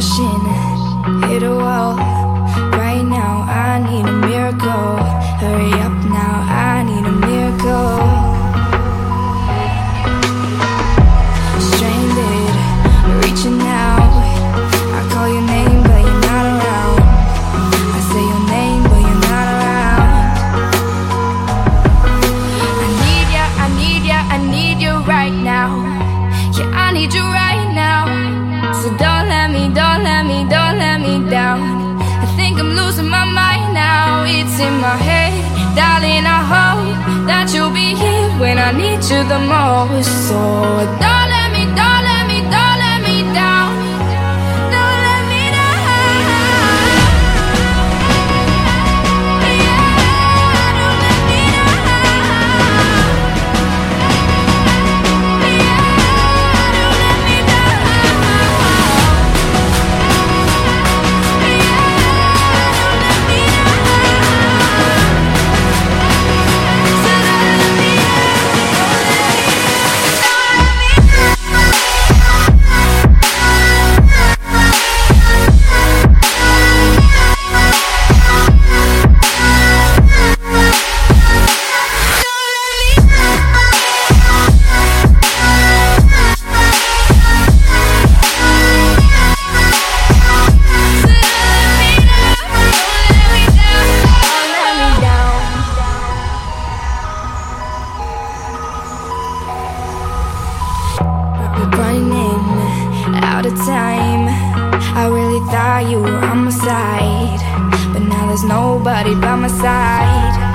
rushing, hit a wall. Right now, I need a miracle. Hurry head, darling. I hope that you'll be here when I need you the most. So don't time. I really thought you were on my side, but now there's nobody by my side.